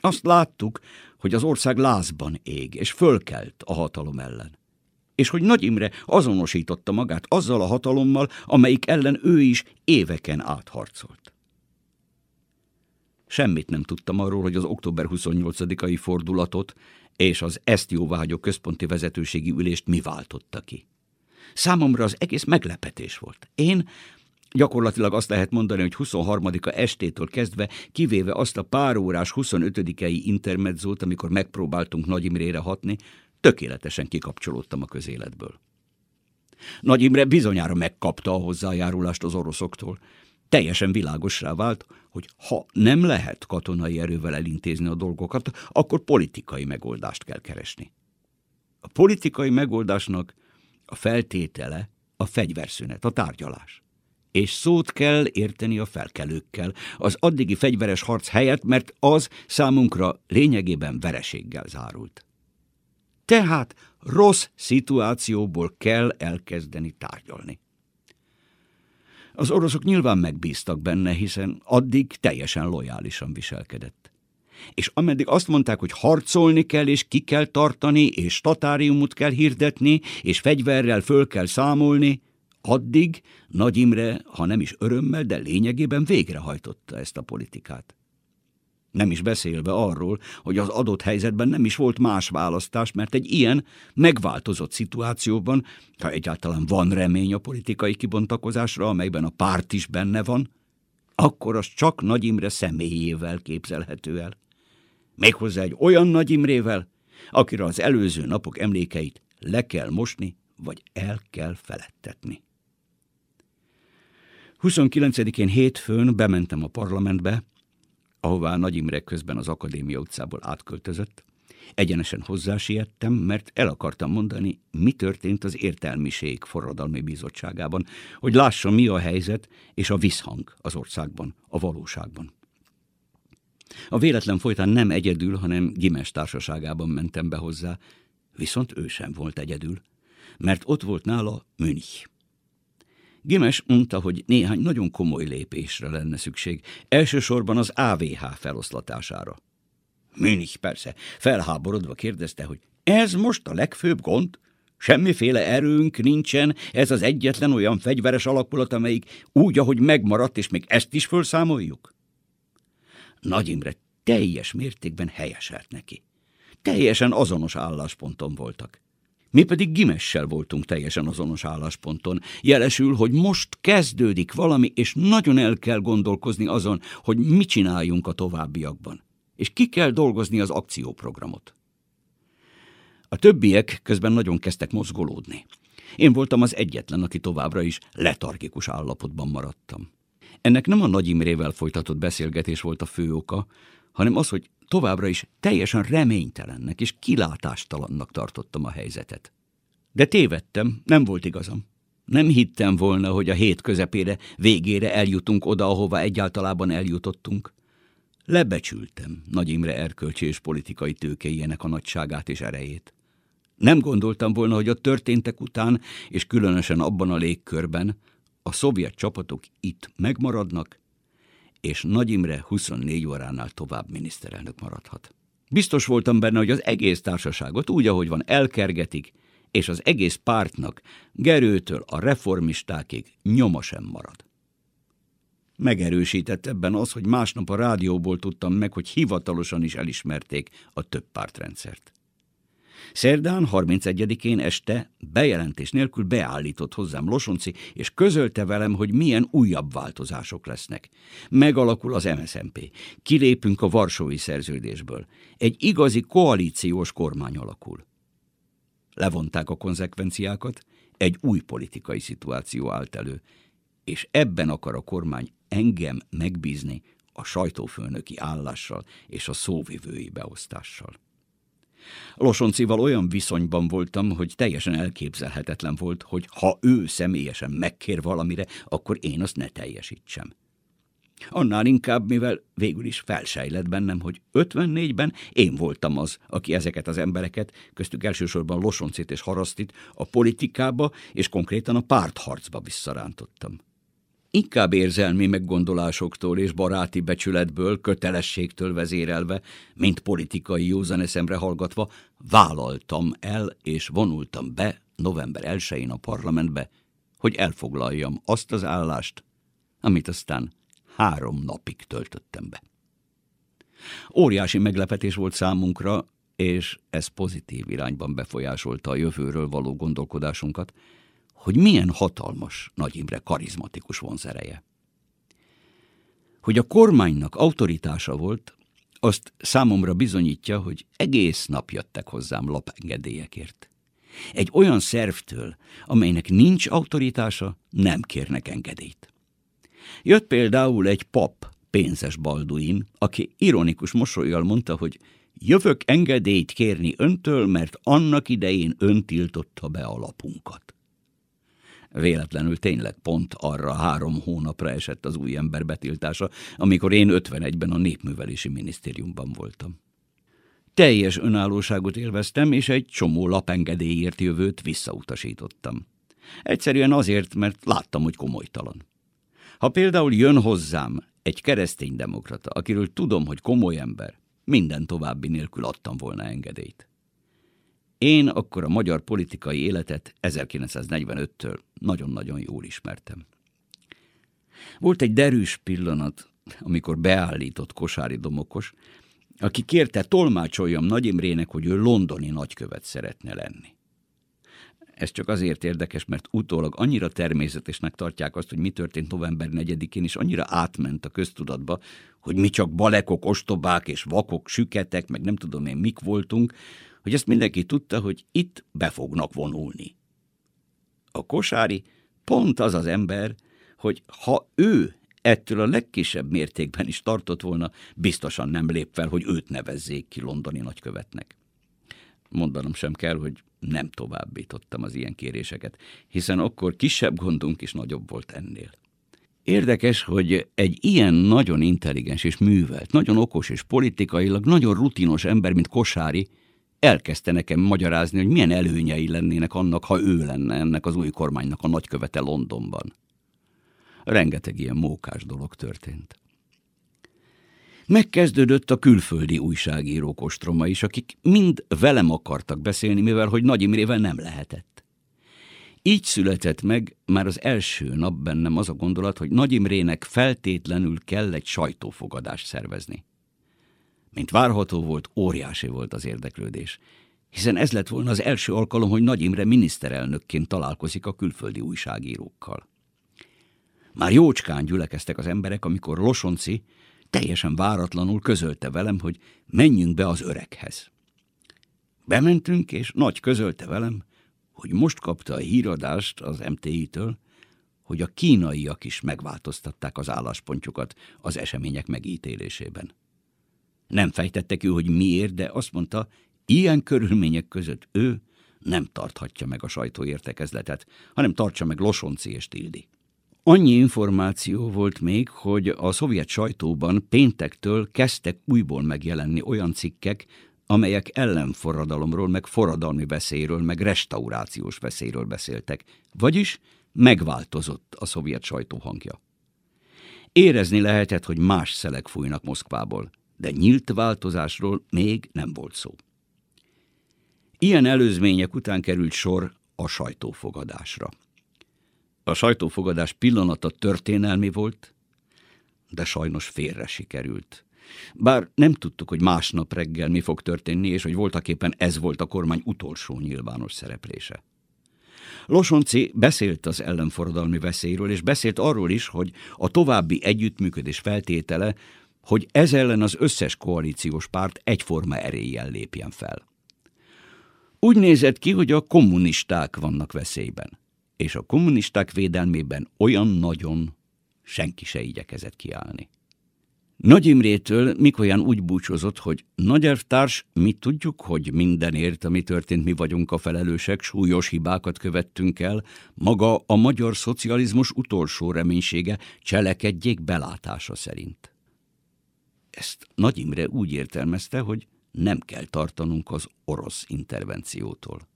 Azt láttuk, hogy az ország lázban ég, és fölkelt a hatalom ellen. És hogy Nagy Imre azonosította magát azzal a hatalommal, amelyik ellen ő is éveken átharcolt. Semmit nem tudtam arról, hogy az október 28-ai fordulatot és az ezt jóváhagyó központi vezetőségi ülést mi váltotta ki. Számomra az egész meglepetés volt. Én Gyakorlatilag azt lehet mondani, hogy 23-a estétől kezdve, kivéve azt a pár órás 25-ei intermedzót, amikor megpróbáltunk Nagy Imrére hatni, tökéletesen kikapcsolódtam a közéletből. Nagy Imre bizonyára megkapta a hozzájárulást az oroszoktól. Teljesen világosrá vált, hogy ha nem lehet katonai erővel elintézni a dolgokat, akkor politikai megoldást kell keresni. A politikai megoldásnak a feltétele a fegyverszünet, a tárgyalás és szót kell érteni a felkelőkkel, az addigi fegyveres harc helyett, mert az számunkra lényegében vereséggel zárult. Tehát rossz szituációból kell elkezdeni tárgyalni. Az oroszok nyilván megbíztak benne, hiszen addig teljesen lojálisan viselkedett. És ameddig azt mondták, hogy harcolni kell, és ki kell tartani, és statáriumot kell hirdetni, és fegyverrel föl kell számolni, Addig Nagy Imre, ha nem is örömmel, de lényegében végrehajtotta ezt a politikát. Nem is beszélve arról, hogy az adott helyzetben nem is volt más választás, mert egy ilyen megváltozott szituációban, ha egyáltalán van remény a politikai kibontakozásra, amelyben a párt is benne van, akkor az csak Nagy Imre személyével képzelhető el. Méghozzá egy olyan Nagy Imrével, akire az előző napok emlékeit le kell mosni, vagy el kell felettetni. 29-én hétfőn bementem a parlamentbe, ahová Nagy Imre közben az Akadémia utcából átköltözött, Egyenesen hozzásietem, mert el akartam mondani, mi történt az értelmiség forradalmi bizottságában, hogy lássa, mi a helyzet és a visszhang az országban, a valóságban. A véletlen folytán nem egyedül, hanem Gimes társaságában mentem be hozzá, viszont ő sem volt egyedül, mert ott volt nála Münch. Gimes mondta, hogy néhány nagyon komoly lépésre lenne szükség, elsősorban az AVH feloszlatására. Münich persze felháborodva kérdezte, hogy ez most a legfőbb gond? Semmiféle erőnk nincsen, ez az egyetlen olyan fegyveres alakulat, amelyik úgy, ahogy megmaradt, és még ezt is felszámoljuk? Nagy Imre teljes mértékben helyeselt neki. Teljesen azonos állásponton voltak. Mi pedig Gimessel voltunk teljesen azonos állásponton. Jelesül, hogy most kezdődik valami, és nagyon el kell gondolkozni azon, hogy mit csináljunk a továbbiakban. És ki kell dolgozni az akcióprogramot. A többiek közben nagyon kezdtek mozgolódni. Én voltam az egyetlen, aki továbbra is letargikus állapotban maradtam. Ennek nem a Nagy Imrével folytatott beszélgetés volt a fő oka, hanem az, hogy továbbra is teljesen reménytelennek és kilátástalannak tartottam a helyzetet. De tévedtem, nem volt igazam. Nem hittem volna, hogy a hét közepére, végére eljutunk oda, ahova egyáltalában eljutottunk. Lebecsültem Nagy Imre erkölcsi és politikai tőkéjének a nagyságát és erejét. Nem gondoltam volna, hogy a történtek után, és különösen abban a légkörben, a szovjet csapatok itt megmaradnak, és Nagy Imre 24 óránál tovább miniszterelnök maradhat. Biztos voltam benne, hogy az egész társaságot úgy, ahogy van, elkergetik, és az egész pártnak, Gerőtől a reformistákig nyoma sem marad. Megerősített ebben az, hogy másnap a rádióból tudtam meg, hogy hivatalosan is elismerték a több pártrendszert. Szerdán 31-én este bejelentés nélkül beállított hozzám Losonci, és közölte velem, hogy milyen újabb változások lesznek. Megalakul az MSZMP, kilépünk a Varsói szerződésből. Egy igazi koalíciós kormány alakul. Levonták a konzekvenciákat, egy új politikai szituáció állt elő, és ebben akar a kormány engem megbízni a sajtófőnöki állással és a szóvivői beosztással. Losoncival olyan viszonyban voltam, hogy teljesen elképzelhetetlen volt, hogy ha ő személyesen megkér valamire, akkor én azt ne teljesítsem. Annál inkább, mivel végül is felsejlett bennem, hogy 54-ben én voltam az, aki ezeket az embereket, köztük elsősorban Losoncit és Harasztit a politikába és konkrétan a pártharcba visszarántottam. Inkább érzelmi meggondolásoktól és baráti becsületből, kötelességtől vezérelve, mint politikai józan eszemre hallgatva, vállaltam el és vonultam be november 1-én a parlamentbe, hogy elfoglaljam azt az állást, amit aztán három napig töltöttem be. Óriási meglepetés volt számunkra, és ez pozitív irányban befolyásolta a jövőről való gondolkodásunkat, hogy milyen hatalmas Nagy Imre karizmatikus vonzereje. Hogy a kormánynak autoritása volt, azt számomra bizonyítja, hogy egész nap jöttek hozzám lapengedélyekért. Egy olyan szervtől, amelynek nincs autoritása, nem kérnek engedélyt. Jött például egy pap, pénzes Balduin, aki ironikus mosolyjal mondta, hogy jövök engedélyt kérni öntől, mert annak idején ön tiltotta be a lapunkat. Véletlenül tényleg pont arra három hónapra esett az új ember betiltása, amikor én 51-ben a Népművelési Minisztériumban voltam. Teljes önállóságot élveztem, és egy csomó lapengedélyért jövőt visszautasítottam. Egyszerűen azért, mert láttam, hogy komolytalan. Ha például jön hozzám egy kereszténydemokrata, akiről tudom, hogy komoly ember, minden további nélkül adtam volna engedélyt. Én akkor a magyar politikai életet 1945-től nagyon-nagyon jól ismertem. Volt egy derűs pillanat, amikor beállított Kosári Domokos, aki kérte tolmácsoljam Nagy Imrének, hogy ő londoni nagykövet szeretne lenni. Ez csak azért érdekes, mert utólag annyira természetesnek tartják azt, hogy mi történt november 4-én, és annyira átment a köztudatba, hogy mi csak balekok, ostobák és vakok, süketek, meg nem tudom én mik voltunk, hogy ezt mindenki tudta, hogy itt be fognak vonulni. A kosári pont az az ember, hogy ha ő ettől a legkisebb mértékben is tartott volna, biztosan nem lép fel, hogy őt nevezzék ki londoni nagykövetnek. Mondanom sem kell, hogy nem továbbítottam az ilyen kéréseket, hiszen akkor kisebb gondunk is nagyobb volt ennél. Érdekes, hogy egy ilyen nagyon intelligens és művelt, nagyon okos és politikailag nagyon rutinos ember, mint Kosári, elkezdte nekem magyarázni, hogy milyen előnyei lennének annak, ha ő lenne ennek az új kormánynak a nagykövete Londonban. Rengeteg ilyen mókás dolog történt. Megkezdődött a külföldi újságírók ostroma is, akik mind velem akartak beszélni, mivel hogy Nagy Imrével nem lehetett. Így született meg már az első nap bennem az a gondolat, hogy Nagy Imrének feltétlenül kell egy sajtófogadást szervezni. Mint várható volt, óriási volt az érdeklődés, hiszen ez lett volna az első alkalom, hogy Nagy Imre miniszterelnökként találkozik a külföldi újságírókkal. Már jócskán gyülekeztek az emberek, amikor Losonci teljesen váratlanul közölte velem, hogy menjünk be az öreghez. Bementünk, és nagy közölte velem, hogy most kapta a híradást az MTI-től, hogy a kínaiak is megváltoztatták az álláspontjukat az események megítélésében. Nem fejtette ki, hogy miért, de azt mondta, ilyen körülmények között ő nem tarthatja meg a sajtóértekezletet, hanem tartsa meg Losonci és Tildi. Annyi információ volt még, hogy a szovjet sajtóban péntektől kezdtek újból megjelenni olyan cikkek, amelyek ellenforradalomról, meg forradalmi veszélyről, meg restaurációs veszélyről beszéltek, vagyis megváltozott a szovjet sajtó hangja. Érezni lehetett, hogy más szelek fújnak Moszkvából, de nyílt változásról még nem volt szó. Ilyen előzmények után került sor a sajtófogadásra. A sajtófogadás pillanata történelmi volt, de sajnos félre sikerült. Bár nem tudtuk, hogy másnap reggel mi fog történni, és hogy voltaképpen ez volt a kormány utolsó nyilvános szereplése. Losonci beszélt az ellenforradalmi veszélyről, és beszélt arról is, hogy a további együttműködés feltétele, hogy ez ellen az összes koalíciós párt egyforma eréllyel lépjen fel. Úgy nézett ki, hogy a kommunisták vannak veszélyben és a kommunisták védelmében olyan nagyon senki se igyekezett kiállni. Nagy Imrétől Mikolyán úgy búcsúzott, hogy nagyelvtárs, mi tudjuk, hogy mindenért, ami történt, mi vagyunk a felelősek, súlyos hibákat követtünk el, maga a magyar szocializmus utolsó reménysége cselekedjék belátása szerint. Ezt Nagy Imre úgy értelmezte, hogy nem kell tartanunk az orosz intervenciótól.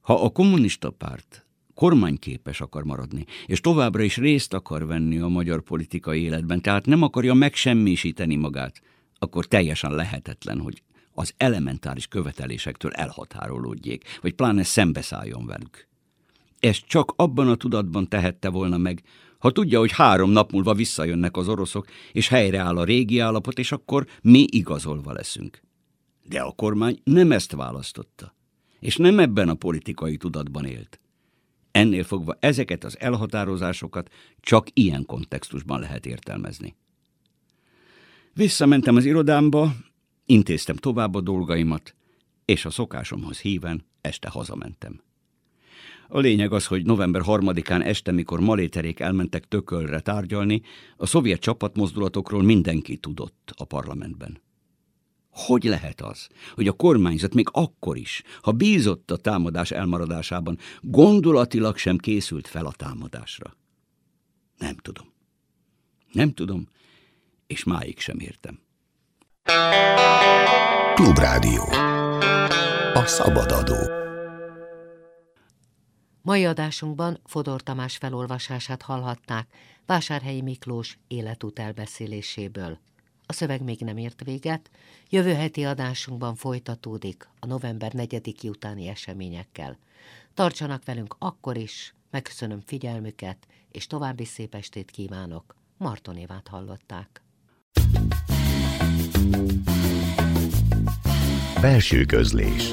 Ha a kommunista párt kormányképes akar maradni, és továbbra is részt akar venni a magyar politikai életben, tehát nem akarja megsemmisíteni magát, akkor teljesen lehetetlen, hogy az elementáris követelésektől elhatárolódjék, vagy pláne szembeszálljon velük. Ezt csak abban a tudatban tehette volna meg, ha tudja, hogy három nap múlva visszajönnek az oroszok, és helyreáll a régi állapot, és akkor mi igazolva leszünk. De a kormány nem ezt választotta, és nem ebben a politikai tudatban élt. Ennél fogva ezeket az elhatározásokat csak ilyen kontextusban lehet értelmezni. Visszamentem az irodámba, intéztem tovább a dolgaimat, és a szokásomhoz híven este hazamentem. A lényeg az, hogy november harmadikán este, mikor maléterék elmentek tökölre tárgyalni, a szovjet csapatmozdulatokról mindenki tudott a parlamentben. Hogy lehet az, hogy a kormányzat még akkor is, ha bízott a támadás elmaradásában, gondolatilag sem készült fel a támadásra? Nem tudom. Nem tudom, és máig sem értem. Klubrádió. A szabadadó. Mai adásunkban Fodor Tamás felolvasását hallhatták Vásárhelyi Miklós életút elbeszéléséből. A szöveg még nem ért véget, jövő heti adásunkban folytatódik a november 4 utáni eseményekkel. Tartsanak velünk akkor is, megköszönöm figyelmüket, és további szép estét kívánok. Marton Évát hallották. Belső közlés